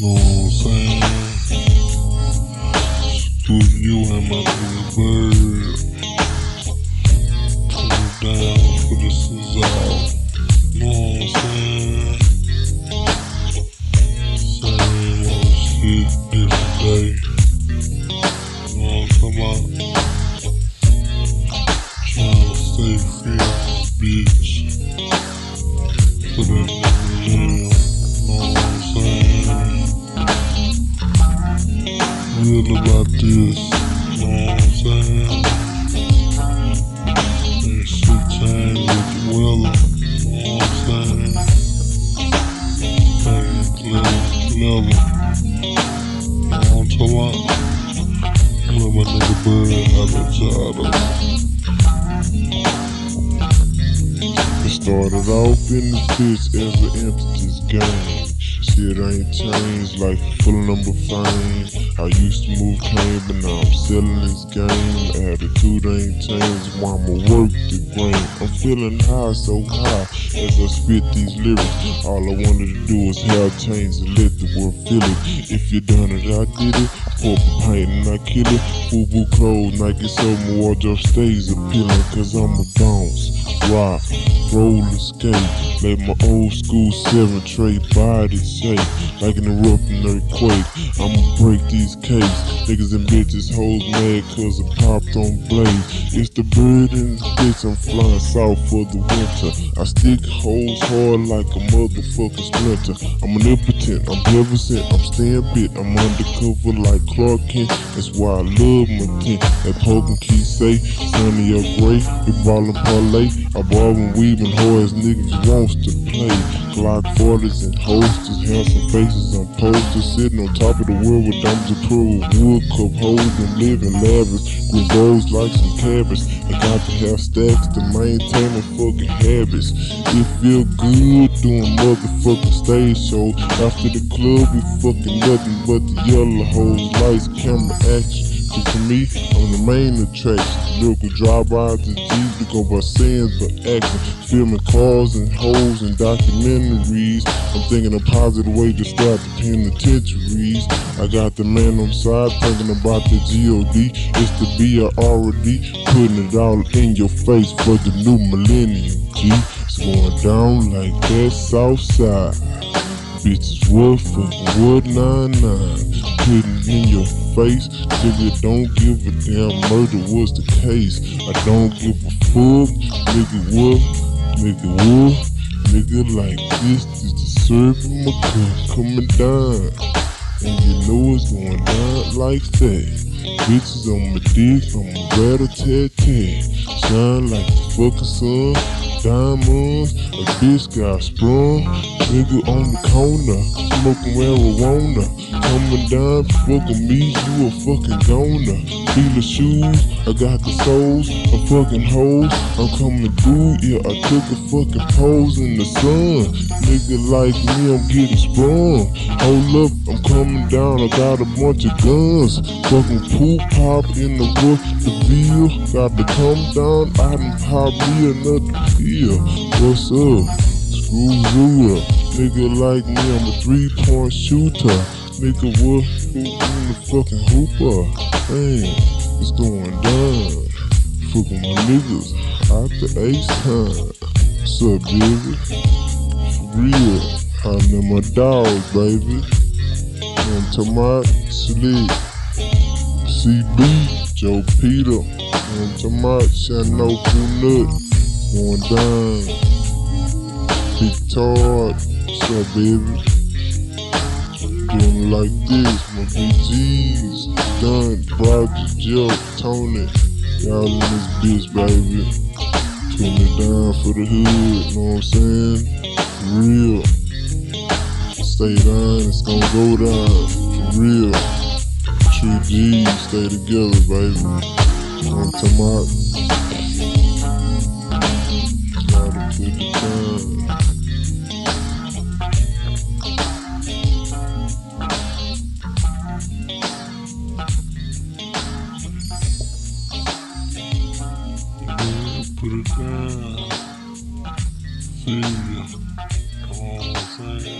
Know what I'm saying? With you and my nigga Bird. Put it down for the sizzle. Know what I'm saying? Same old shit, different day. Know what I'm talking about? What I'm? Let my nigga Bird have a job. It started off in the pits as an entity's game. Shit ain't changed, like full of number fame. I used to move cane, but now I'm selling this game. Attitude ain't changed, why I'ma work the grain. I'm feeling high, so high as I spit these lyrics. All I wanted to do was have change and let the world feel it. If you done it, I did it. Purple paint and I kill it. Fubu clothes, Nike my wardrobe stays appealing, cause I'm a bounce. Rock, roller skate, let my old school seven tray body shake like an erupting earthquake. I'ma break these cakes. Niggas and bitches hoes mad cause I popped on blaze. It's the bird the bitch, I'm flying south for the winter. I stick hoes hard like a motherfucking splinter. I'm an impotent, I'm never sent, I'm staying bit. I'm undercover like Clark Kent. That's why I love my tent. That poking key say, sunny or gray, we ballin' parlay. I ball and weave and hoe as niggas wants to play. Glock 40s and holsters, handsome faces on posters, sitting on top of the world with and pearl, wood cup holders and living lavish. Bowls like some cabbage. I got to have stacks to maintain my fucking habits. It feel good doing motherfucking stage shows. After the club, we fucking nothing but the yellow hoes, lights, camera, action. To me, I'm the main attraction. Lyrical drive-bys to G's to go by sins but action. Filming cars and hoes and documentaries. I'm thinking a positive way to start the penitentiaries. I got the man on side thinking about the G-O-D. It's the B-I-R-O-D. Putting it all in your face for the new millennium, G. It's going down like that south side. Bitches wood fucking wood nine nine. Putting it in your face. Nigga don't give a damn murder was the case. I don't give a fuck. Nigga what? Nigga what? Nigga like this is the serving my cup coming down. And you know it's going down like that. Bitches on my dick, I'm a rat a tat tat. Shine like the fucking sun. Diamonds, a bitch got sprung. Nigga on the corner, smoking marijuana. Coming down, fucking me, you a fucking goner. Feel the shoes, I got the souls, I'm fucking hoes. I'm coming through, yeah, I took a fucking pose in the sun. Nigga like me, I'm getting sprung. Hold up, I'm coming down, I got a bunch of guns. Fucking pool pop in the roof, the bill. Got to come down, I done pop me another pill. What's up? Screw Zula. Nigga like me, I'm a three point shooter. Nigga, what? Who in the fucking hooper? Man, it's going down. Fucking my niggas out the ace time. What's up, baby? For real. I know my dog, baby. I'm talking about Slick. CB, Joe Peter. I'm talking about Shano Nut. Going down. Big Todd. What's up, baby? It like this. My BGs. Done. Roger, Joe, Tony. Y'all in this bitch, baby. Putting it down for the hood. Know what I'm saying? For real. Stay down. It's gonna go down. For real. True G's. Stay together, baby. I'm talking about? put it down. See ya. Come on, say